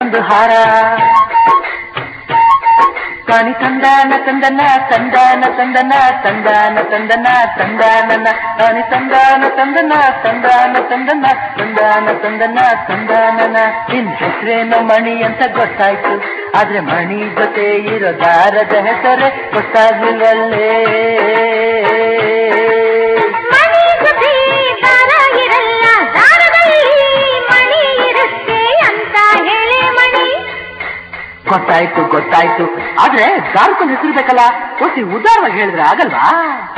ಒಂದು ಹಾರ ಕಾಣಿ ತಂದಾನ ತಂದನ ತಂದಾನ ತಂದನ ತಂದಾನ ತಂದನ ತಂದಾನನ ಕಾಣಿ ತಂದಾನ ತಂದನ ತಂದಾನ ತಂದನ ತಂದಾನ ತಂದನ ತಂದಾನನ ನಿನ್ ಹೆಸರೇನು ಮಣಿ ಅಂತ ಗೊತ್ತಾಯ್ತು ಆದ್ರೆ ಮಣಿ ಜೊತೆ ಇರೋ ದಾರದ ಹೆಸರೇ ಗೊತ್ತಾಗ್ಲಿಲ್ವಲ್ಲೇ ಗೊತ್ತಾಯ್ತು ಗೊತ್ತಾಯ್ತು. ಆದ್ರೆ ದಾರ್ಕೊಂಡ್ ಹೆಸರು ಬೇಕಲ್ಲ ಒಸಿ ಉದಾರವಾಗಿ ಹೇಳಿದ್ರೆ ಆಗಲ್ವಾ?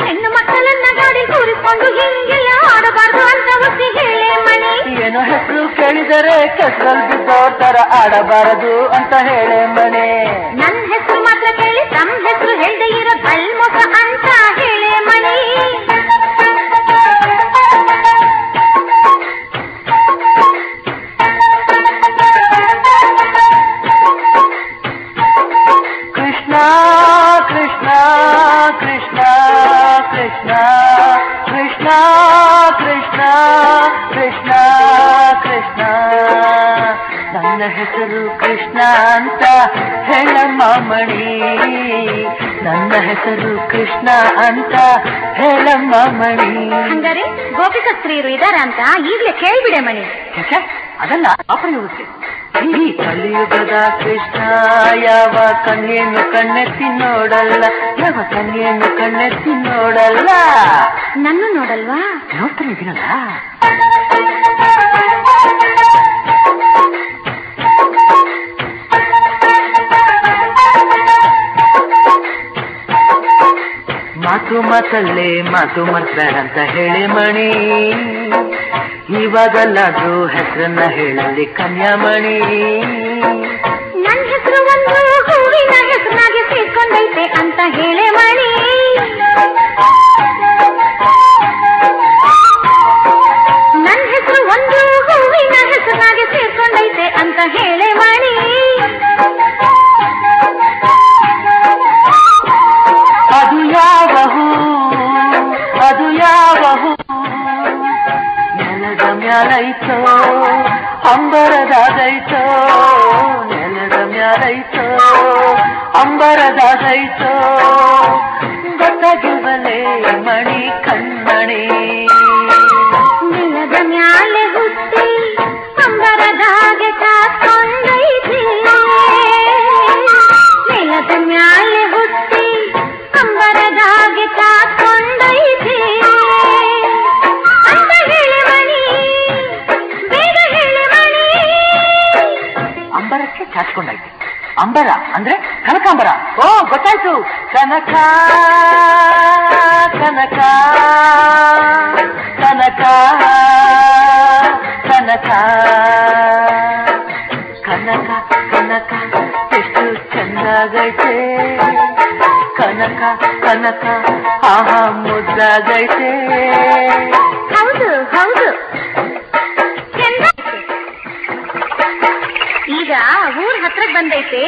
ಹೆಣ್ಣು ಮಕ್ಕಳನ್ನ ಗಾಡಿ ಕೂರಿಸ್ಕೊಂಡು ಹಿಂಗೆಲ್ಲ ಆಡಬಾರ್ದು ಅಂತ ಒಸಿ ಹೇಳಿ ಮಣಿ ಏನೋ ಹೆಸರು ಕೇಳಿದರೆ ಕೆಸರಲ್ಲಿ ಬಿದ್ದೋರ್ ತರ ಆಡಬಾರದು ಅಂತ ಹೇಳೆ ಮನೆ. ನನ್ನ ಹೆಸರು ಕೃಷ್ಣ ಕೃಷ್ಣ ಕೃಷ್ಣ ಕೃಷ್ಣ कृष्ಣ ಕೃಷ್ಣ ಕೃಷ್ಣ ನನ್ನ ಹೆಸರು ಕೃಷ್ಣ ಅಂತ ಹೇಳಮ್ಮ ಮಣಿ. ನನ್ನ ಹೆಸರು ಕೃಷ್ಣ ಅಂತ ಹೇಳ ಮಾಮಣಿ ಹಂಗಾರೆ ಗೋಪಿಕಸ್ತ್ರೀಯರು ಇದಾರ ಅಂತ ಈಗಲೇ ಕೇಳಿಬಿಡೆ ಮಣಿ. ಅದಲ್ಲ ಅಪ್ರಯೋಗಕ್ಕೆ ಈ ಕಲಿಯುಗದ ಕೃಷ್ಣ ಯಾವ ಕನ್ಯೆಯನ್ನು ಕಣ್ಣೆತ್ತಿ ನೋಡಲ್ಲ ಯಾವ ಕನ್ಯೆಯನ್ನು ಕಣ್ಣೆತ್ತಿ ನೋಡಲ್ಲ? ನನ್ನ ನೋಡಲ್ವಾ? ನೋಡ್ತಾನೆ ಇದ್ದೀನಲ್ಲ ಮಾತು ಮಾತಲ್ಲೇ ಮಾತು ಮಾತಾಡಂತ ಹೇಳಿ ಮಣಿ. ಇವಾಗಲ್ಲಾದ್ರೂ ಹೆಸರನ್ನ ಹೇಳಲಿ ಕನ್ಯಾಮಣಿ. ನನ್ನ ಹೆಸರು ಒಂದು ಹೂವಿನ ಹೆಸರಾಗಿ ಮ್ಯಾಲೈತೋ ಅಂಬರದಾದೈತೋ ನೆಲದ ಮ್ಯಾಲೈತೋ ಅಂಬರದಾದೈತೋ ಗೊತ್ತಾಗಿವಲೇ ಮಣಿ ಕಣ್ಣಣಿ ಅಂಬರಕ್ಕೆ ಚಾಚ್ಕೊಂಡೈತೆ ಅಂಬರ ಅಂದ್ರೆ ಕನಕಾಂಬರ ಓ ಗೊತ್ತಾಯ್ತು ಕನಕ ಕನಕ ಕನಕ ಕನಕ ಕನಕ ಕನಕ ಎಷ್ಟು ಚೆಂದಾಗೈತೆ ಕನಕ ಕನಕ ಆಹಾ ಮುದ್ದಾಗೈತೆ ಹೌದು ಹೌದು ಬಂದೈತೆ.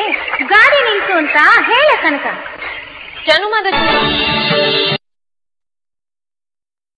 ಗಾಡಿ ನಿಲ್ಸು ಅಂತ ಹೇಳ ಕನಕ. ಜನುಮದ